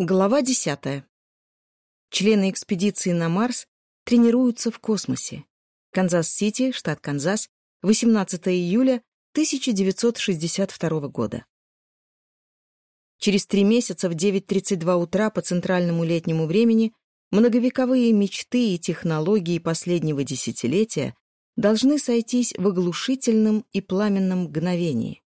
Глава 10. Члены экспедиции на Марс тренируются в космосе. Канзас-Сити, штат Канзас, 18 июля 1962 года. Через три месяца в 9.32 утра по центральному летнему времени многовековые мечты и технологии последнего десятилетия должны сойтись в оглушительном и пламенном мгновении.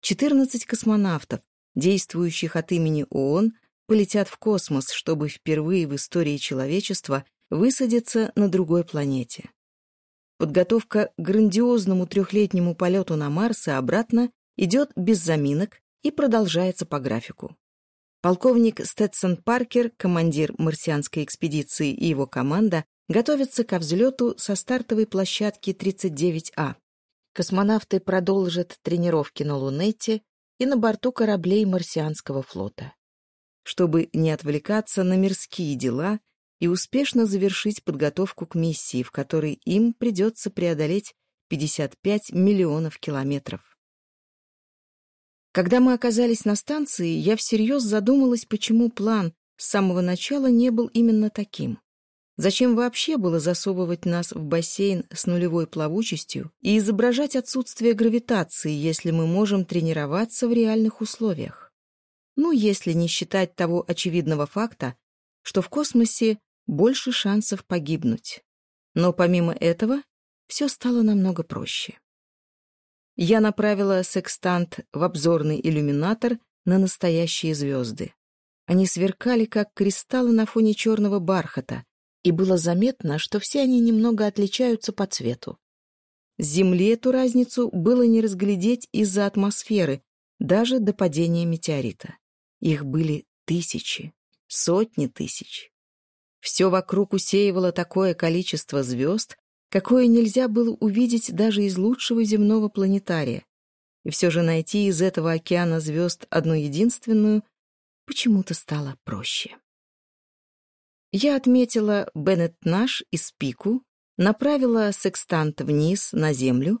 14 космонавтов, действующих от имени ООН, полетят в космос, чтобы впервые в истории человечества высадиться на другой планете. Подготовка к грандиозному трехлетнему полету на Марс и обратно идет без заминок и продолжается по графику. Полковник Сtetсон Паркер, командир марсианской экспедиции и его команда готовятся ко взлету со стартовой площадки 39А. Космонавты продолжат тренировки на Лунете и на борту кораблей марсианского флота чтобы не отвлекаться на мирские дела и успешно завершить подготовку к миссии, в которой им придется преодолеть 55 миллионов километров. Когда мы оказались на станции, я всерьез задумалась, почему план с самого начала не был именно таким. Зачем вообще было засовывать нас в бассейн с нулевой плавучестью и изображать отсутствие гравитации, если мы можем тренироваться в реальных условиях? Ну, если не считать того очевидного факта, что в космосе больше шансов погибнуть. Но помимо этого, все стало намного проще. Я направила секстант в обзорный иллюминатор на настоящие звезды. Они сверкали, как кристаллы на фоне черного бархата, и было заметно, что все они немного отличаются по цвету. С Земли эту разницу было не разглядеть из-за атмосферы, даже до падения метеорита. Их были тысячи, сотни тысяч. Все вокруг усеивало такое количество звезд, какое нельзя было увидеть даже из лучшего земного планетария. И все же найти из этого океана звезд одну единственную почему-то стало проще. Я отметила Беннет Наш из Пику, направила секстант вниз на Землю,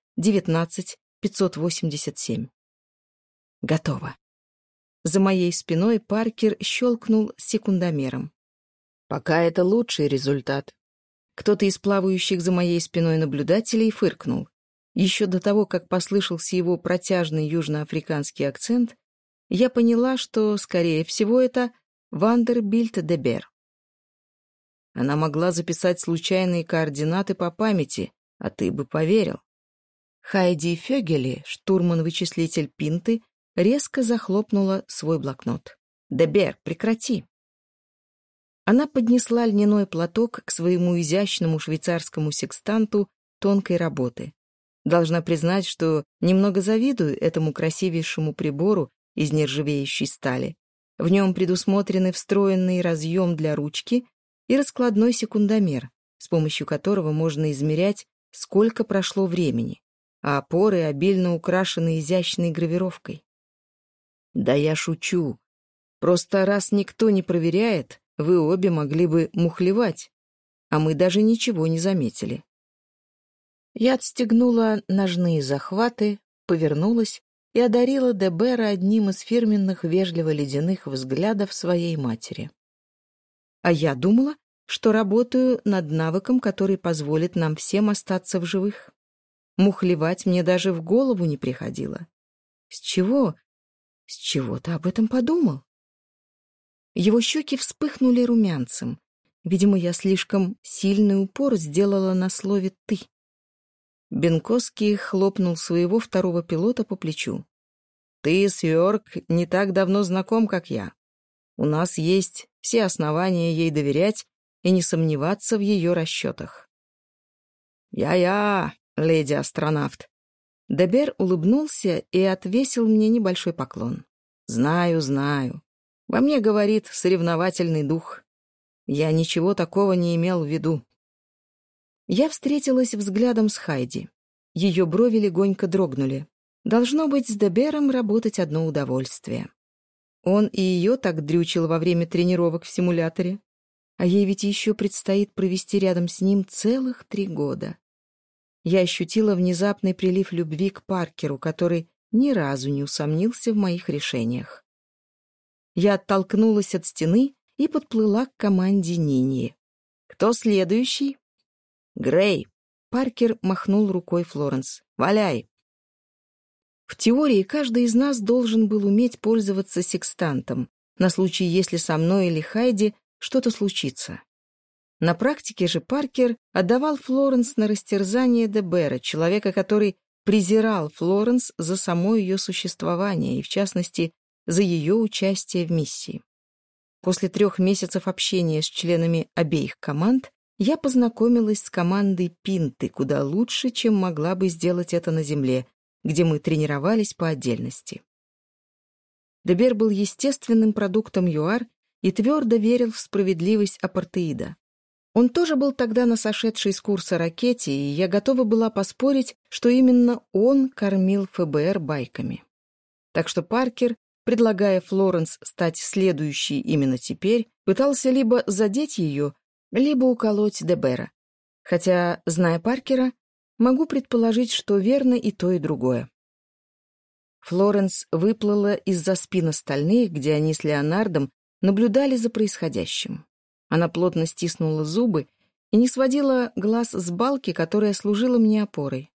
девятнадцать, пятьсот восемьдесят семь. Готово. За моей спиной Паркер щелкнул секундомером. Пока это лучший результат. Кто-то из плавающих за моей спиной наблюдателей фыркнул. Еще до того, как послышался его протяжный южноафриканский акцент, я поняла, что, скорее всего, это Вандербильт де Бер. Она могла записать случайные координаты по памяти, а ты бы поверил. Хайди Фёгели, штурман-вычислитель Пинты, резко захлопнула свой блокнот. «Дебер, прекрати!» Она поднесла льняной платок к своему изящному швейцарскому секстанту тонкой работы. Должна признать, что немного завидую этому красивейшему прибору из нержавеющей стали. В нем предусмотрены встроенный разъем для ручки и раскладной секундомер, с помощью которого можно измерять, сколько прошло времени а опоры обильно украшены изящной гравировкой. Да я шучу. Просто раз никто не проверяет, вы обе могли бы мухлевать, а мы даже ничего не заметили. Я отстегнула ножные захваты, повернулась и одарила Дебера одним из фирменных вежливо-ледяных взглядов своей матери. А я думала, что работаю над навыком, который позволит нам всем остаться в живых. Мухлевать мне даже в голову не приходило. С чего? С чего ты об этом подумал? Его щеки вспыхнули румянцем. Видимо, я слишком сильный упор сделала на слове «ты». Бенковский хлопнул своего второго пилота по плечу. «Ты с Йорк не так давно знаком, как я. У нас есть все основания ей доверять и не сомневаться в ее расчетах». «Я-я, леди-астронавт». Дебер улыбнулся и отвесил мне небольшой поклон. «Знаю, знаю. Во мне говорит соревновательный дух. Я ничего такого не имел в виду. Я встретилась взглядом с Хайди. Ее брови легонько дрогнули. Должно быть, с Дебером работать одно удовольствие. Он и ее так дрючил во время тренировок в симуляторе. А ей ведь еще предстоит провести рядом с ним целых три года. Я ощутила внезапный прилив любви к Паркеру, который ни разу не усомнился в моих решениях. Я оттолкнулась от стены и подплыла к команде Нинии. «Кто следующий?» «Грей!» Паркер махнул рукой Флоренс. «Валяй!» В теории каждый из нас должен был уметь пользоваться секстантом, на случай, если со мной или Хайди что-то случится. На практике же Паркер отдавал Флоренс на растерзание Дебера, человека, который презирал Флоренс за само ее существование и, в частности, за ее участие в миссии. После трех месяцев общения с членами обеих команд я познакомилась с командой Пинты куда лучше, чем могла бы сделать это на земле, где мы тренировались по отдельности. Дебер был естественным продуктом ЮАР и твердо верил в справедливость апартеида. Он тоже был тогда на сошедшей с курса ракете, и я готова была поспорить, что именно он кормил ФБР байками. Так что Паркер, предлагая Флоренс стать следующей именно теперь, пытался либо задеть ее, либо уколоть Дебера. Хотя, зная Паркера, Могу предположить, что верно и то, и другое. Флоренс выплыла из-за спин остальных, где они с Леонардом наблюдали за происходящим. Она плотно стиснула зубы и не сводила глаз с балки, которая служила мне опорой.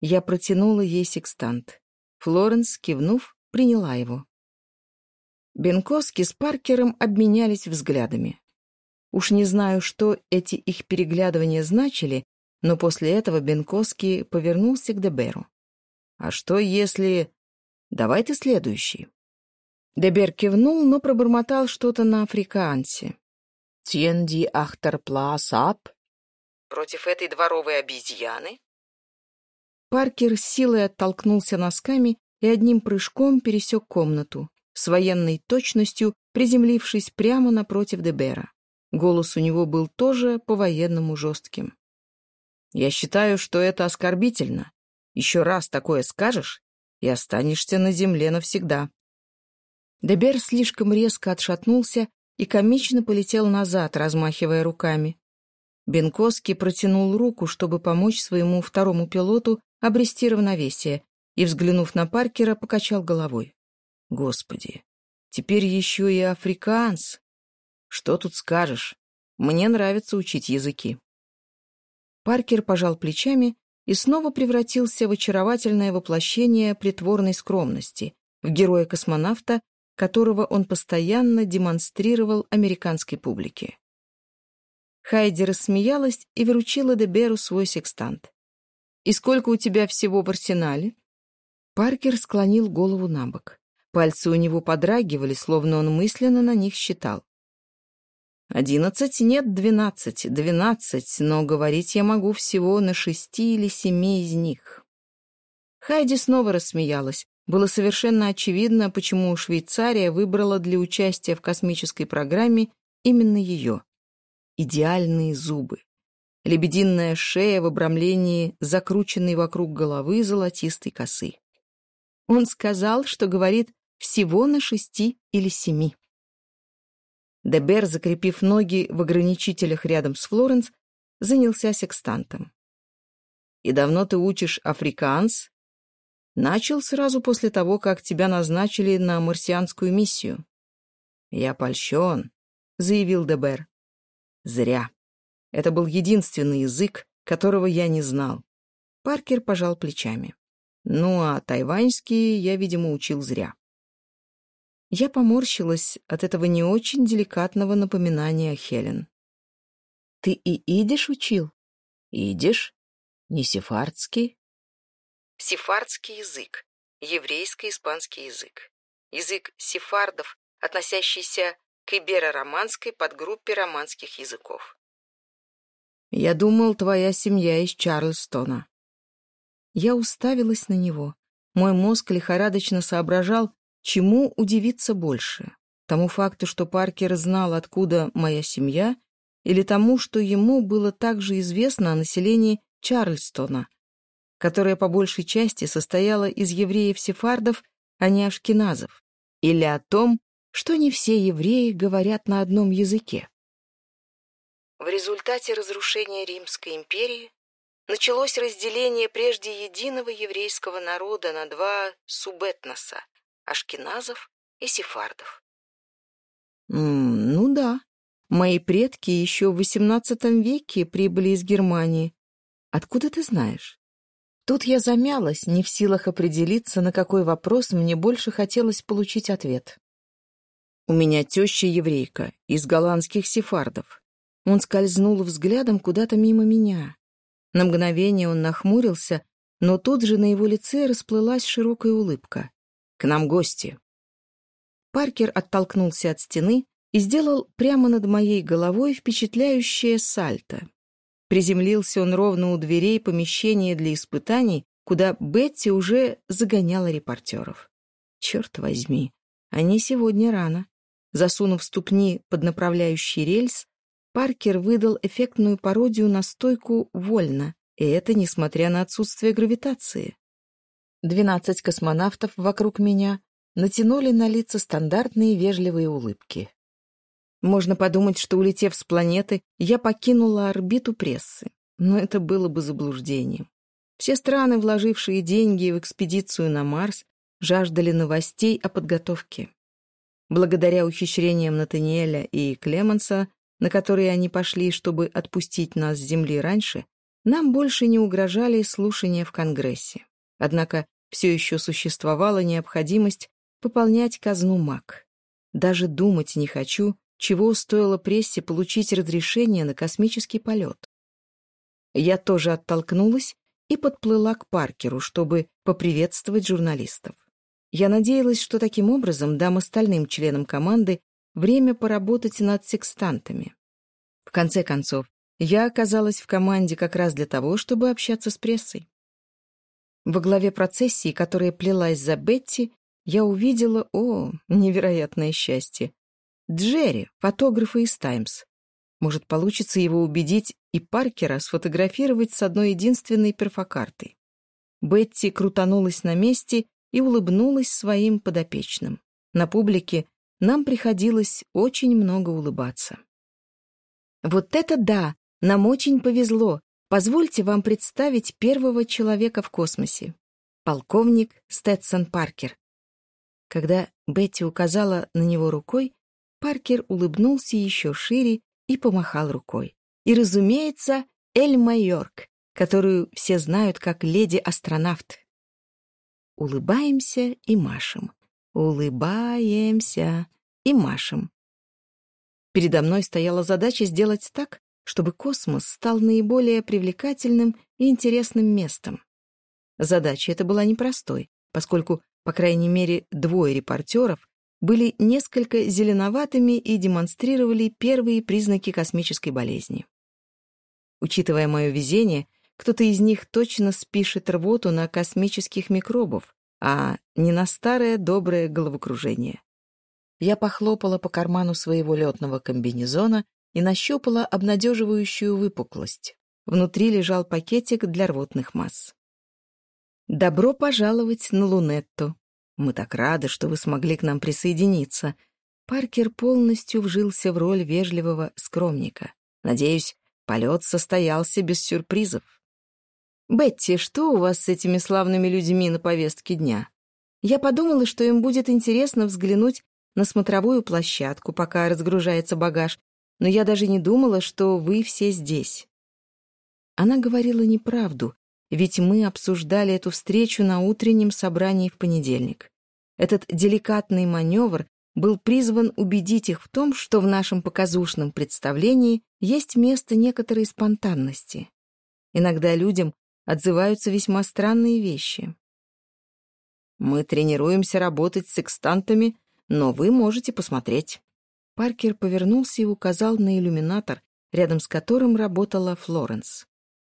Я протянула ей секстант. Флоренс, кивнув, приняла его. Бенковски с Паркером обменялись взглядами. Уж не знаю, что эти их переглядывания значили, но после этого Бенковский повернулся к Деберу. «А что если... Давай ты следующий». Дебер кивнул, но пробормотал что-то на африкансе. «Тьенди Тенди Ахтарплаасап? Против этой дворовой обезьяны? Паркер силой оттолкнулся носками и одним прыжком пересек комнату, с военной точностью приземлившись прямо напротив Дебера. Голос у него был тоже по-военному жестким. «Я считаю, что это оскорбительно. Еще раз такое скажешь, и останешься на земле навсегда». Дебер слишком резко отшатнулся и комично полетел назад, размахивая руками. Бенковский протянул руку, чтобы помочь своему второму пилоту обрести равновесие, и, взглянув на Паркера, покачал головой. «Господи, теперь еще и африканс! Что тут скажешь? Мне нравится учить языки». Паркер пожал плечами и снова превратился в очаровательное воплощение притворной скромности, в героя-космонавта, которого он постоянно демонстрировал американской публике. Хайди рассмеялась и вручила Деберу свой секстант. «И сколько у тебя всего в арсенале?» Паркер склонил голову на бок. Пальцы у него подрагивали, словно он мысленно на них считал. «Одиннадцать? Нет, двенадцать. Двенадцать, но говорить я могу всего на шести или семи из них». Хайди снова рассмеялась, было совершенно очевидно, почему Швейцария выбрала для участия в космической программе именно ее. Идеальные зубы. Лебединая шея в обрамлении, закрученной вокруг головы золотистой косы. Он сказал, что говорит всего на шести или семи. Дебер, закрепив ноги в ограничителях рядом с Флоренс, занялся секстантом. «И давно ты учишь африканс?» начал сразу после того, как тебя назначили на марсианскую миссию». «Я польщен», — заявил Дебер. «Зря. Это был единственный язык, которого я не знал». Паркер пожал плечами. «Ну а тайваньский я, видимо, учил зря». Я поморщилась от этого не очень деликатного напоминания Хелен. «Ты и идиш учил?» «Идиш? Не сефардский?» Сефардский язык, еврейско-испанский язык. Язык сефардов, относящийся к иберо-романской подгруппе романских языков. «Я думал, твоя семья из Чарльстона». Я уставилась на него. Мой мозг лихорадочно соображал, чему удивиться больше. Тому факту, что Паркер знал, откуда моя семья, или тому, что ему было также известно о населении Чарльстона — которая по большей части состояла из евреев-сефардов, а не ашкеназов, или о том, что не все евреи говорят на одном языке. В результате разрушения Римской империи началось разделение прежде единого еврейского народа на два субэтноса – ашкеназов и сефардов. Mm, ну да, мои предки еще в XVIII веке прибыли из Германии. Откуда ты знаешь? Тут я замялась, не в силах определиться, на какой вопрос мне больше хотелось получить ответ. «У меня теща еврейка, из голландских сефардов». Он скользнул взглядом куда-то мимо меня. На мгновение он нахмурился, но тут же на его лице расплылась широкая улыбка. «К нам гости». Паркер оттолкнулся от стены и сделал прямо над моей головой впечатляющее сальто приземлился он ровно у дверей помещения для испытаний, куда Бетти уже загоняла репортеров. Черт возьми, они сегодня рано. Засунув ступни под направляющий рельс, Паркер выдал эффектную пародию на стойку «Вольно», и это несмотря на отсутствие гравитации. Двенадцать космонавтов вокруг меня натянули на лица стандартные вежливые улыбки. Можно подумать, что, улетев с планеты, я покинула орбиту прессы. Но это было бы заблуждением. Все страны, вложившие деньги в экспедицию на Марс, жаждали новостей о подготовке. Благодаря ухищрениям Натаниэля и Клеманса, на которые они пошли, чтобы отпустить нас с Земли раньше, нам больше не угрожали слушания в Конгрессе. Однако все еще существовала необходимость пополнять казну МАК. Даже думать не хочу, чего стоило прессе получить разрешение на космический полет. Я тоже оттолкнулась и подплыла к Паркеру, чтобы поприветствовать журналистов. Я надеялась, что таким образом дам остальным членам команды время поработать над секстантами. В конце концов, я оказалась в команде как раз для того, чтобы общаться с прессой. Во главе процессии, которая плелась за Бетти, я увидела, о, невероятное счастье, Джерри, фотографа из «Таймс». Может, получится его убедить и Паркера сфотографировать с одной единственной перфокартой. Бетти крутанулась на месте и улыбнулась своим подопечным. На публике нам приходилось очень много улыбаться. «Вот это да! Нам очень повезло! Позвольте вам представить первого человека в космосе. Полковник Стэдсон Паркер». Когда Бетти указала на него рукой, Паркер улыбнулся еще шире и помахал рукой. И, разумеется, Эль Майорк, которую все знают как леди-астронавт. Улыбаемся и машем. Улыбаемся и машем. Передо мной стояла задача сделать так, чтобы космос стал наиболее привлекательным и интересным местом. Задача эта была непростой, поскольку, по крайней мере, двое репортеров были несколько зеленоватыми и демонстрировали первые признаки космической болезни. Учитывая мое везение, кто-то из них точно спишет рвоту на космических микробов, а не на старое доброе головокружение. Я похлопала по карману своего летного комбинезона и нащупала обнадеживающую выпуклость. Внутри лежал пакетик для рвотных масс. «Добро пожаловать на Лунетту», Мы так рады, что вы смогли к нам присоединиться». Паркер полностью вжился в роль вежливого скромника. Надеюсь, полет состоялся без сюрпризов. «Бетти, что у вас с этими славными людьми на повестке дня?» Я подумала, что им будет интересно взглянуть на смотровую площадку, пока разгружается багаж, но я даже не думала, что вы все здесь. Она говорила неправду, ведь мы обсуждали эту встречу на утреннем собрании в понедельник. Этот деликатный маневр был призван убедить их в том, что в нашем показушном представлении есть место некоторой спонтанности. Иногда людям отзываются весьма странные вещи. «Мы тренируемся работать с секстантами, но вы можете посмотреть». Паркер повернулся и указал на иллюминатор, рядом с которым работала Флоренс.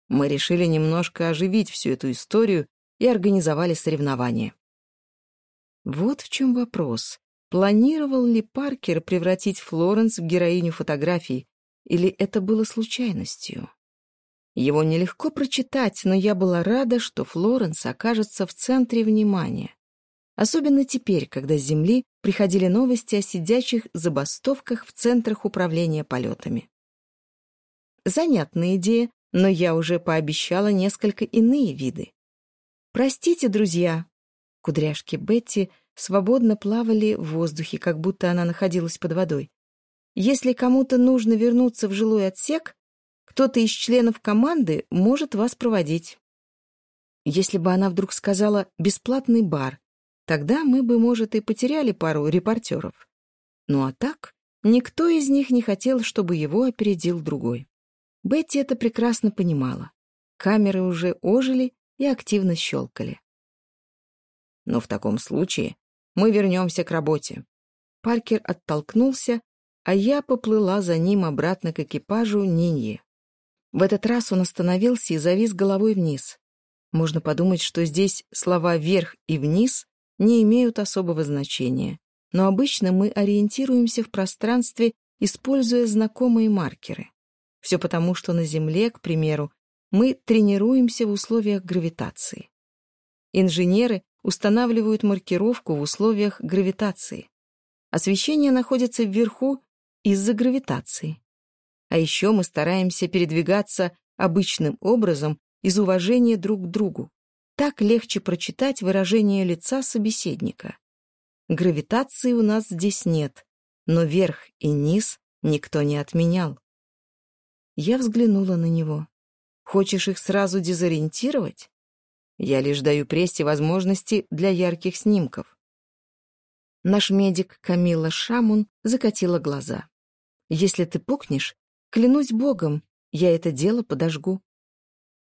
Мы решили немножко оживить всю эту историю и организовали соревнования. Вот в чем вопрос. планировал ли Паркер превратить Флоренс в героиню фотографий, или это было случайностью? Его нелегко прочитать, но я была рада, что Флоренс окажется в центре внимания. Особенно теперь, когда с Земли приходили новости о сидячих забастовках в центрах управления полетами. Занятная идея, но я уже пообещала несколько иные виды. «Простите, друзья!» Кудряшки Бетти свободно плавали в воздухе, как будто она находилась под водой. «Если кому-то нужно вернуться в жилой отсек, кто-то из членов команды может вас проводить». Если бы она вдруг сказала «бесплатный бар», тогда мы бы, может, и потеряли пару репортеров. Ну а так, никто из них не хотел, чтобы его опередил другой. Бетти это прекрасно понимала. Камеры уже ожили и активно щелкали. Но «Ну, в таком случае мы вернемся к работе. Паркер оттолкнулся, а я поплыла за ним обратно к экипажу Ниньи. В этот раз он остановился и завис головой вниз. Можно подумать, что здесь слова «вверх» и «вниз» не имеют особого значения, но обычно мы ориентируемся в пространстве, используя знакомые маркеры все потому, что на Земле, к примеру, мы тренируемся в условиях гравитации. Инженеры устанавливают маркировку в условиях гравитации. Освещение находится вверху из-за гравитации. А еще мы стараемся передвигаться обычным образом из уважения друг к другу. Так легче прочитать выражение лица собеседника. Гравитации у нас здесь нет, но верх и низ никто не отменял. Я взглянула на него. Хочешь их сразу дезориентировать? Я лишь даю прессе возможности для ярких снимков. Наш медик Камила Шамун закатила глаза. Если ты пукнешь, Клянусь богом, я это дело подожгу.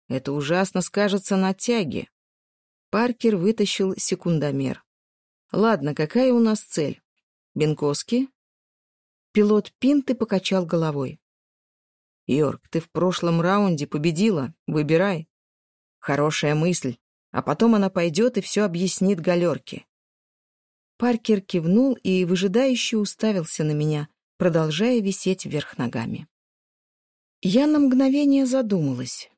Это ужасно скажется на тяге. Паркер вытащил секундомер. Ладно, какая у нас цель? Бенковский? Пилот Пинты покачал головой. Йорк, ты в прошлом раунде победила. Выбирай. Хорошая мысль. А потом она пойдет и все объяснит галерке. Паркер кивнул и выжидающе уставился на меня, продолжая висеть вверх ногами. Я на мгновение задумалась.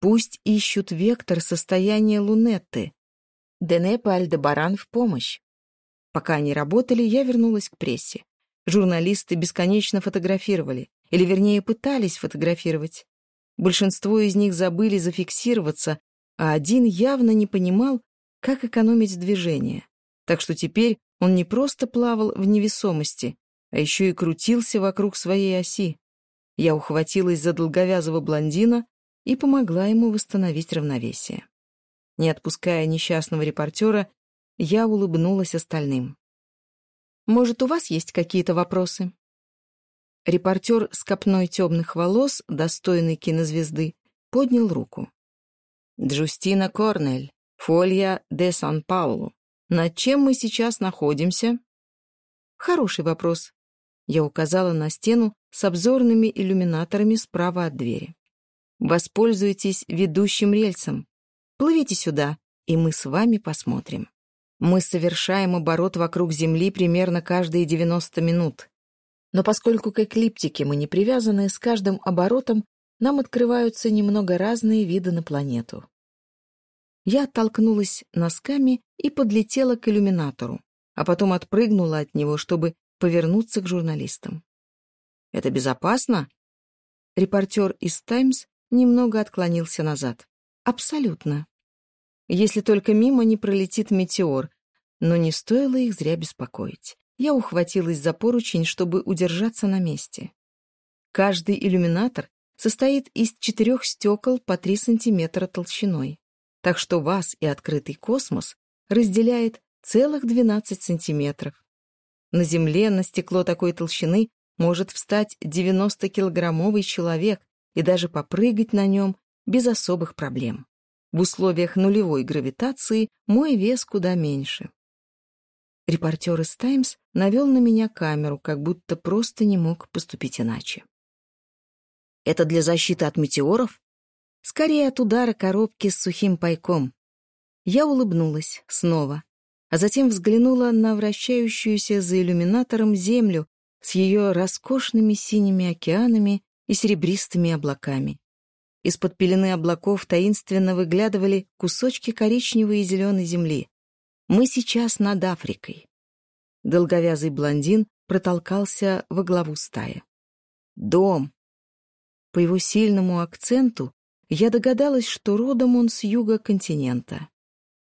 Пусть ищут вектор состояния Лунетты. Денеп Альдебаран в помощь. Пока они работали, я вернулась к прессе. Журналисты бесконечно фотографировали или, вернее, пытались фотографировать. Большинство из них забыли зафиксироваться, а один явно не понимал, как экономить движение. Так что теперь он не просто плавал в невесомости, а еще и крутился вокруг своей оси. Я ухватилась за долговязого блондина и помогла ему восстановить равновесие. Не отпуская несчастного репортера, я улыбнулась остальным. «Может, у вас есть какие-то вопросы?» Репортер с копной темных волос, достойный кинозвезды, поднял руку. «Джустина Корнель, фолья де Сан-Паулу. Над чем мы сейчас находимся?» «Хороший вопрос. Я указала на стену с обзорными иллюминаторами справа от двери. Воспользуйтесь ведущим рельсом. Плывите сюда, и мы с вами посмотрим. Мы совершаем оборот вокруг Земли примерно каждые 90 минут. Но поскольку к эклиптике мы не привязаны, с каждым оборотом нам открываются немного разные виды на планету. Я оттолкнулась носками и подлетела к иллюминатору, а потом отпрыгнула от него, чтобы повернуться к журналистам. «Это безопасно?» Репортер из «Таймс» немного отклонился назад. «Абсолютно. Если только мимо не пролетит метеор, но не стоило их зря беспокоить. я ухватилась за поручень, чтобы удержаться на месте. Каждый иллюминатор состоит из четырех стекол по 3 сантиметра толщиной, так что вас и открытый космос разделяет целых 12 сантиметров. На Земле на стекло такой толщины может встать 90-килограммовый человек и даже попрыгать на нем без особых проблем. В условиях нулевой гравитации мой вес куда меньше. Репортер из «Таймс» навел на меня камеру, как будто просто не мог поступить иначе. «Это для защиты от метеоров?» «Скорее от удара коробки с сухим пайком». Я улыбнулась снова, а затем взглянула на вращающуюся за иллюминатором землю с ее роскошными синими океанами и серебристыми облаками. Из-под пелены облаков таинственно выглядывали кусочки коричневой и зеленой земли. Мы сейчас над Африкой. Долговязый блондин протолкался во главу стаи. Дом. По его сильному акценту я догадалась, что родом он с юга континента.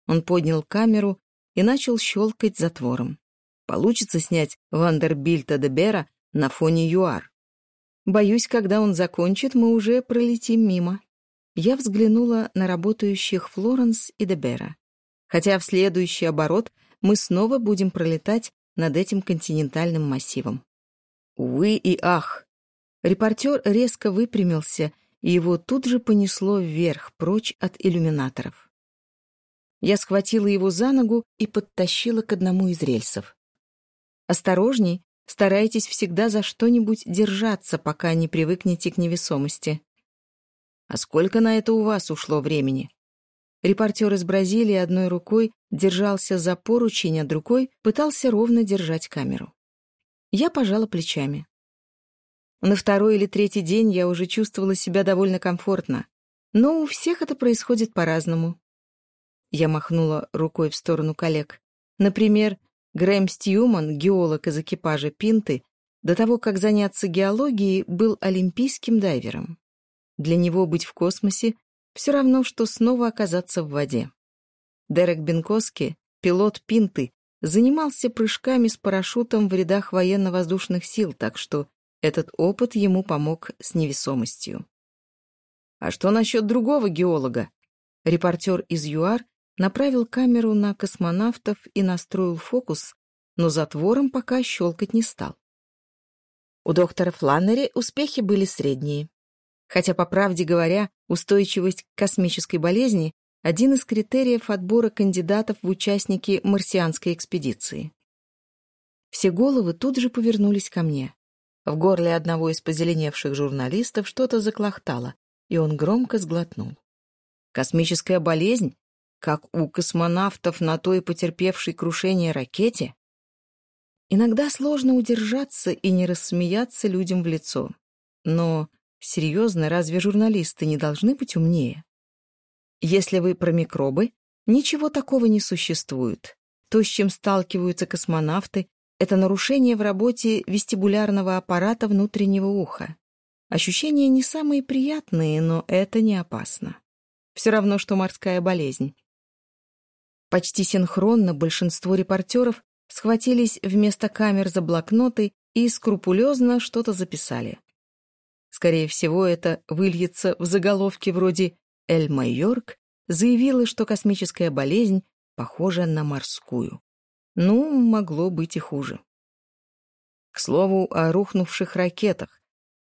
Он поднял камеру и начал щелкать затвором. Получится снять Вандербильта де Бера на фоне ЮАР. Боюсь, когда он закончит, мы уже пролетим мимо. Я взглянула на работающих Флоренс и Дебера. хотя в следующий оборот мы снова будем пролетать над этим континентальным массивом. Увы и ах! Репортер резко выпрямился, и его тут же понесло вверх, прочь от иллюминаторов. Я схватила его за ногу и подтащила к одному из рельсов. «Осторожней, старайтесь всегда за что-нибудь держаться, пока не привыкнете к невесомости». «А сколько на это у вас ушло времени?» Репортер из Бразилии одной рукой держался за поручень, а другой пытался ровно держать камеру. Я пожала плечами. На второй или третий день я уже чувствовала себя довольно комфортно, но у всех это происходит по-разному. Я махнула рукой в сторону коллег. Например, Грэм Стьюман, геолог из экипажа «Пинты», до того, как заняться геологией, был олимпийским дайвером. Для него быть в космосе все равно, что снова оказаться в воде. Дерек Бенкоски, пилот Пинты, занимался прыжками с парашютом в рядах военно-воздушных сил, так что этот опыт ему помог с невесомостью. «А что насчет другого геолога?» Репортер из ЮАР направил камеру на космонавтов и настроил фокус, но затвором пока щелкать не стал. У доктора Фланнери успехи были средние. Хотя, по правде говоря, устойчивость к космической болезни – один из критериев отбора кандидатов в участники марсианской экспедиции. Все головы тут же повернулись ко мне. В горле одного из позеленевших журналистов что-то заклохтало, и он громко сглотнул. «Космическая болезнь? Как у космонавтов на той потерпевшей крушение ракете?» Иногда сложно удержаться и не рассмеяться людям в лицо. Но Серьезно, разве журналисты не должны быть умнее? Если вы про микробы, ничего такого не существует. То, с чем сталкиваются космонавты, это нарушение в работе вестибулярного аппарата внутреннего уха. Ощущения не самые приятные, но это не опасно. Все равно, что морская болезнь. Почти синхронно большинство репортеров схватились вместо камер за блокноты и скрупулезно что-то записали. Скорее всего, это выльется в заголовке вроде «Эль Майорк» заявила, что космическая болезнь похожа на морскую. Ну, могло быть и хуже. К слову о рухнувших ракетах.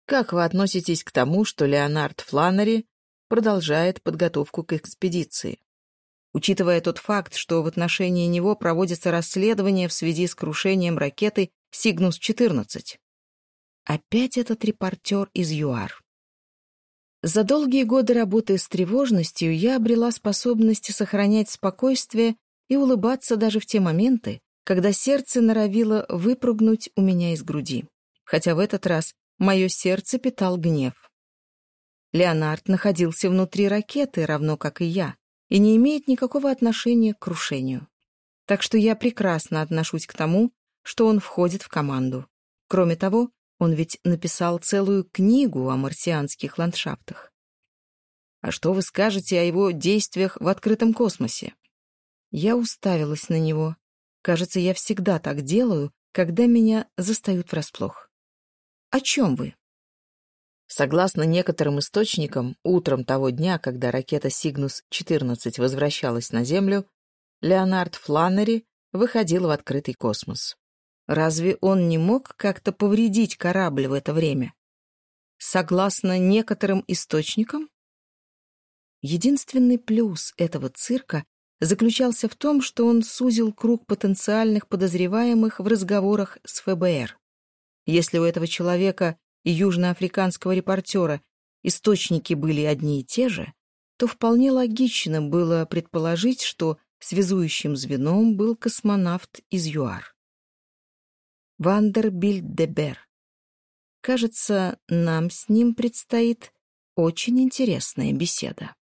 Как вы относитесь к тому, что Леонард Фланнери продолжает подготовку к экспедиции? Учитывая тот факт, что в отношении него проводится расследование в связи с крушением ракеты «Сигнус-14». Опять этот репортер из ЮАР. За долгие годы работы с тревожностью я обрела способность сохранять спокойствие и улыбаться даже в те моменты, когда сердце норовило выпрыгнуть у меня из груди. Хотя в этот раз мое сердце питал гнев. Леонард находился внутри ракеты, равно как и я, и не имеет никакого отношения к крушению. Так что я прекрасно отношусь к тому, что он входит в команду. Кроме того, он ведь написал целую книгу о марсианских ландшафтах. А что вы скажете о его действиях в открытом космосе? Я уставилась на него. Кажется, я всегда так делаю, когда меня застают врасплох. О чем вы? Согласно некоторым источникам, утром того дня, когда ракета «Сигнус-14» возвращалась на Землю, Леонард Фланнери выходил в открытый космос. Разве он не мог как-то повредить корабль в это время? Согласно некоторым источникам? Единственный плюс этого цирка заключался в том, что он сузил круг потенциальных подозреваемых в разговорах с ФБР. Если у этого человека и южноафриканского репортера источники были одни и те же, то вполне логично было предположить, что связующим звеном был космонавт из ЮАР де Бер. Кажется, нам с ним предстоит очень интересная беседа.